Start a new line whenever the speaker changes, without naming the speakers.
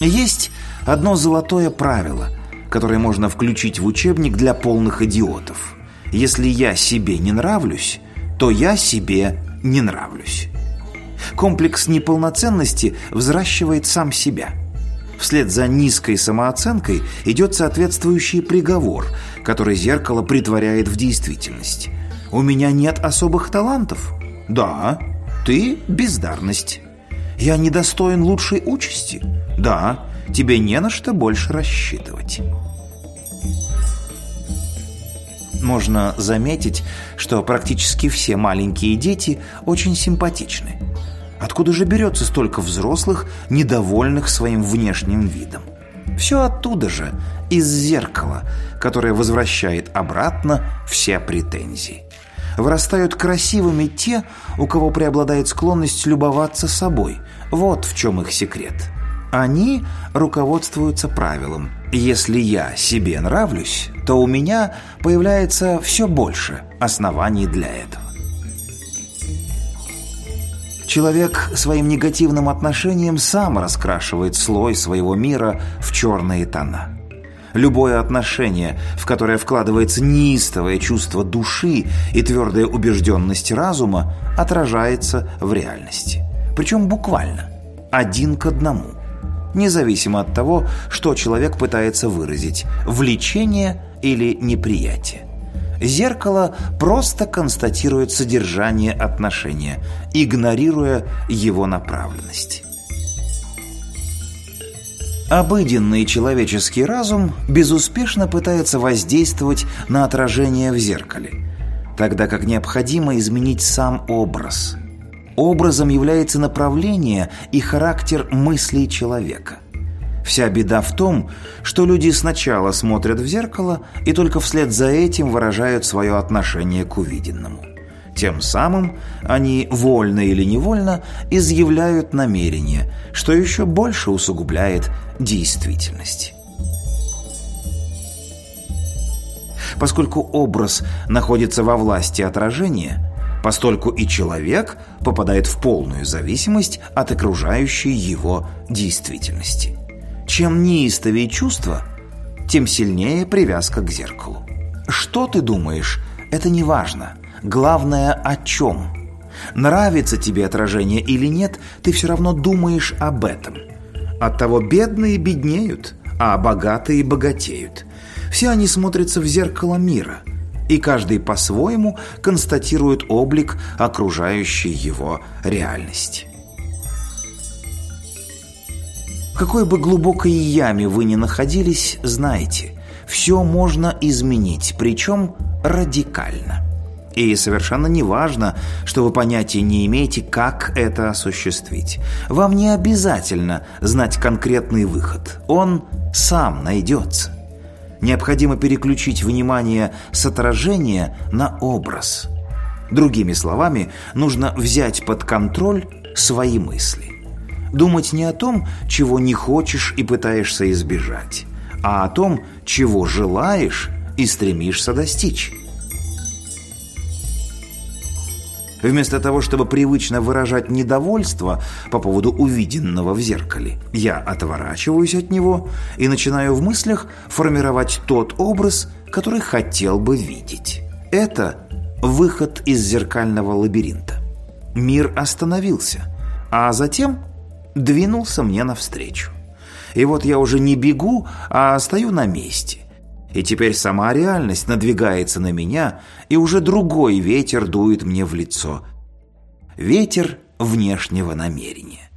Есть одно золотое правило, которое можно включить в учебник для полных идиотов. Если я себе не нравлюсь, то я себе не нравлюсь. Комплекс неполноценности взращивает сам себя. Вслед за низкой самооценкой идет соответствующий приговор, который зеркало притворяет в действительность. «У меня нет особых талантов». «Да, ты – бездарность». «Я недостоин лучшей участи». «Да, тебе не на что больше рассчитывать». Можно заметить, что практически все маленькие дети очень симпатичны. Откуда же берется столько взрослых, недовольных своим внешним видом? Все оттуда же, из зеркала, которое возвращает обратно все претензии. Вырастают красивыми те, у кого преобладает склонность любоваться собой. Вот в чем их секрет. Они руководствуются правилом «если я себе нравлюсь, то у меня появляется все больше оснований для этого». Человек своим негативным отношением сам раскрашивает слой своего мира в черные тона. Любое отношение, в которое вкладывается неистовое чувство души и твердая убежденность разума, отражается в реальности. Причем буквально, один к одному. Независимо от того, что человек пытается выразить – влечение или неприятие. Зеркало просто констатирует содержание отношения, игнорируя его направленность. Обыденный человеческий разум безуспешно пытается воздействовать на отражение в зеркале, тогда как необходимо изменить сам образ. Образом является направление и характер мыслей человека – Вся беда в том, что люди сначала смотрят в зеркало и только вслед за этим выражают свое отношение к увиденному. Тем самым они, вольно или невольно, изъявляют намерение, что еще больше усугубляет действительность. Поскольку образ находится во власти отражения, постольку и человек попадает в полную зависимость от окружающей его действительности. Чем неистовее чувство, тем сильнее привязка к зеркалу. Что ты думаешь, это не важно. Главное, о чем. Нравится тебе отражение или нет, ты все равно думаешь об этом. Оттого бедные беднеют, а богатые богатеют. Все они смотрятся в зеркало мира, и каждый по-своему констатирует облик окружающей его реальности какой бы глубокой яме вы ни находились, знайте, все можно изменить, причем радикально. И совершенно не важно, что вы понятия не имеете, как это осуществить. Вам не обязательно знать конкретный выход. Он сам найдется. Необходимо переключить внимание с отражения на образ. Другими словами, нужно взять под контроль свои мысли. Думать не о том, чего не хочешь и пытаешься избежать, а о том, чего желаешь и стремишься достичь. Вместо того, чтобы привычно выражать недовольство по поводу увиденного в зеркале, я отворачиваюсь от него и начинаю в мыслях формировать тот образ, который хотел бы видеть. Это выход из зеркального лабиринта. Мир остановился, а затем двинулся мне навстречу. И вот я уже не бегу, а стою на месте. И теперь сама реальность надвигается на меня, и уже другой ветер дует мне в лицо. Ветер внешнего намерения.